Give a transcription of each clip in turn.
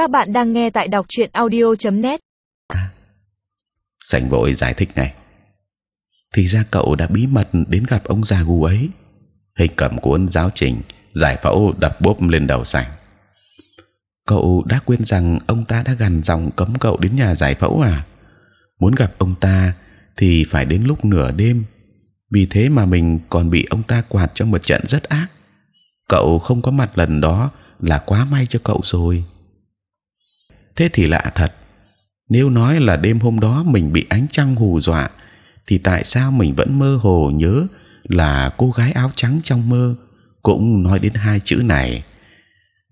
Các bạn đang nghe tại đọc truyện audio.net. Sành vội giải thích này. Thì ra cậu đã bí mật đến gặp ông già gù ấy. Hình cầm cuốn giáo trình, giải phẫu đập bốp lên đầu sành. Cậu đã quên rằng ông ta đã gằn giọng cấm cậu đến nhà giải phẫu à? Muốn gặp ông ta thì phải đến lúc nửa đêm. Vì thế mà mình còn bị ông ta quạt trong một trận rất ác. Cậu không có mặt lần đó là quá may cho cậu rồi. Thế thì lạ thật. Nếu nói là đêm hôm đó mình bị ánh trăng hù dọa, thì tại sao mình vẫn mơ hồ nhớ là cô gái áo trắng trong mơ cũng nói đến hai chữ này?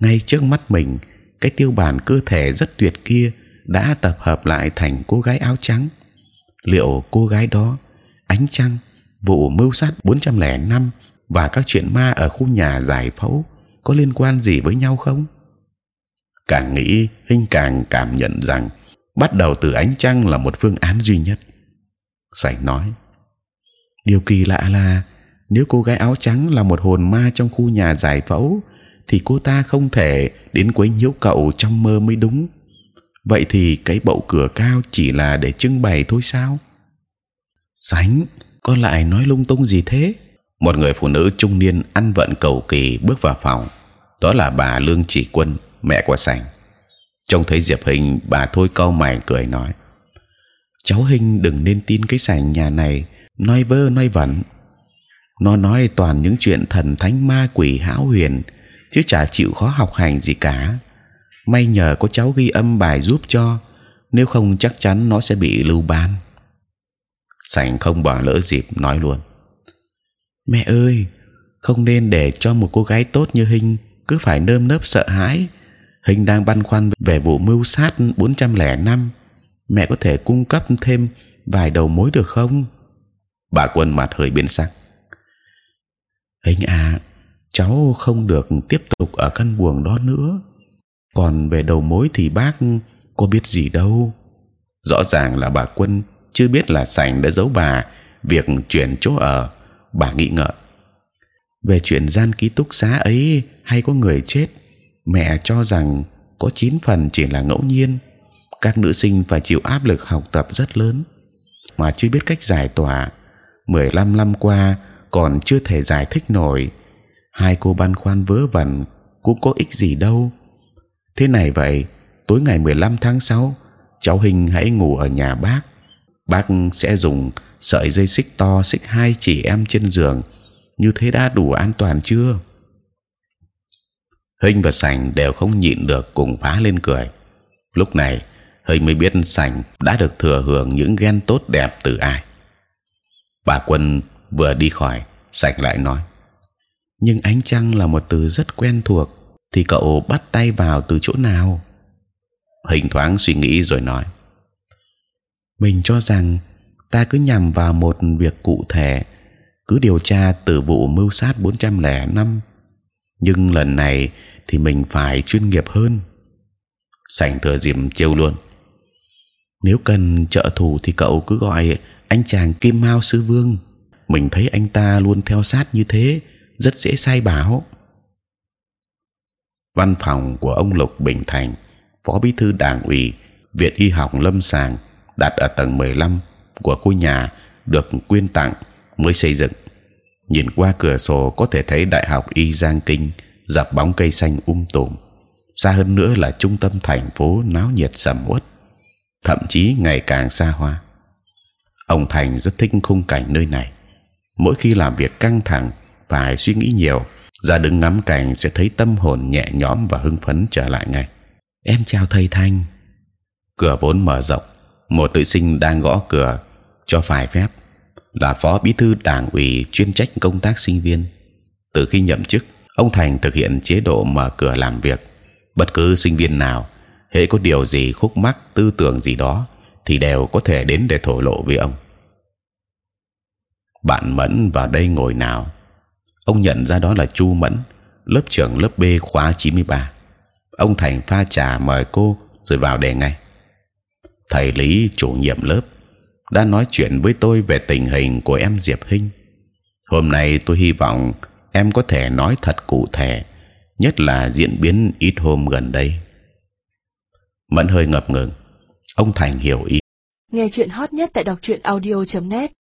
Ngay trước mắt mình, cái tiêu bản cơ thể rất tuyệt kia đã tập hợp lại thành cô gái áo trắng. Liệu cô gái đó, ánh trăng, vụ mưu sát 405 và các chuyện ma ở khu nhà giải phẫu có liên quan gì với nhau không? Càng nghĩ, hinh càng cảm nhận rằng bắt đầu từ ánh trăng là một phương án duy nhất. Sảnh nói. Điều kỳ lạ là nếu cô gái áo trắng là một hồn ma trong khu nhà giải phẫu, thì cô ta không thể đến quấy nhiễu cậu trong mơ mới đúng. Vậy thì cái bậu cửa cao chỉ là để trưng bày thôi sao? Sánh, con lại nói lung tung gì thế? Một người phụ nữ trung niên ăn vận cầu kỳ bước vào phòng. Đó là bà Lương Chỉ Quân, mẹ của Sành. Trông thấy Diệp Hình, bà thôi cau mày cười nói: cháu Hình đừng nên tin cái sành nhà này nói vơ nói vẩn. Nó nói toàn những chuyện thần thánh ma quỷ hão huyền, chứ chả chịu khó học hành gì cả. May nhờ có cháu ghi âm bài giúp cho, nếu không chắc chắn nó sẽ bị lưu ban. Sành không bỏ lỡ dịp nói luôn. Mẹ ơi, không nên để cho một cô gái tốt như Hình cứ phải nơm nớp sợ hãi. Hình đang băn khoăn về vụ mưu sát 405 mẹ có thể cung cấp thêm vài đầu mối được không? Bà quân mặt hơi biến sắc. Hình à, cháu không được tiếp tục ở căn buồng đó nữa. Còn về đầu mối thì bác có biết gì đâu. Rõ ràng là bà quân chưa biết là sành đã giấu bà việc chuyển chỗ ở. Bà nghĩ ngợi về chuyện gian ký túc xá ấy hay có người chết, mẹ cho rằng có chín phần chỉ là ngẫu nhiên. Các nữ sinh phải chịu áp lực học tập rất lớn. Mà chưa biết cách giải tỏa 15 năm qua còn chưa thể giải thích nổi. Hai cô băn khoăn vớ vẩn, cũng có ích gì đâu. Thế này vậy, tối ngày 15 tháng 6 cháu hình hãy ngủ ở nhà bác. Bác sẽ dùng sợi dây xích to xích hai chị em trên giường. Như thế đã đủ an toàn chưa? Hình và sành đều không nhịn được cùng phá lên cười. Lúc này Hinh mới biết sành đã được thừa hưởng những ghen tốt đẹp từ ai. Bà quân vừa đi khỏi, sành lại nói, nhưng ánh trăng là một từ rất quen thuộc, thì cậu bắt tay vào từ chỗ nào? Hình thoáng suy nghĩ rồi nói, mình cho rằng ta cứ nhằm vào một việc cụ thể, cứ điều tra từ vụ mưu sát 405 nhưng lần này thì mình phải chuyên nghiệp hơn sành thừa dịp trêu luôn nếu cần trợ thủ thì cậu cứ gọi anh chàng Kim Mao sư vương. Mình thấy anh ta luôn theo sát như thế, rất dễ sai bảo. Văn phòng của ông Lục Bình Thành, phó bí thư đảng ủy, viện y học lâm sàng đặt ở tầng 15 của khu nhà được quyên tặng mới xây dựng. Nhìn qua cửa sổ có thể thấy đại học y Giang Kinh dập bóng cây xanh um tùm. Xa hơn nữa là trung tâm thành phố náo nhiệt sầm uất thậm chí ngày càng xa hoa. Ông Thành rất thích khung cảnh nơi này. Mỗi khi làm việc căng thẳng, phải suy nghĩ nhiều, ra đứng ngắm cảnh sẽ thấy tâm hồn nhẹ nhõm và hưng phấn trở lại ngay. Em chào thầy Thành. Cửa vốn mở rộng, một nữ sinh đang gõ cửa cho phải phép là phó bí thư đảng ủy chuyên trách công tác sinh viên. Từ khi nhậm chức, ông Thành thực hiện chế độ mở cửa làm việc. Bất cứ sinh viên nào hễ có điều gì khúc mắc tư tưởng gì đó thì đều có thể đến để thổ lộ với ông. Bạn mẫn vào đây ngồi nào. Ông nhận ra đó là chu mẫn lớp trưởng lớp B khóa 93 ông thành pha trà mời cô rồi vào đề ngay. Thầy lý chủ nhiệm lớp đã nói chuyện với tôi về tình hình của em diệp hinh. Hôm nay tôi hy vọng em có thể nói thật cụ thể, nhất là diễn biến ít hôm gần đây. Mẫn hơi ngập ngừng. Ông thành hiểu ý. Nghe chuyện hot nhất tại đọc truyện audio .net.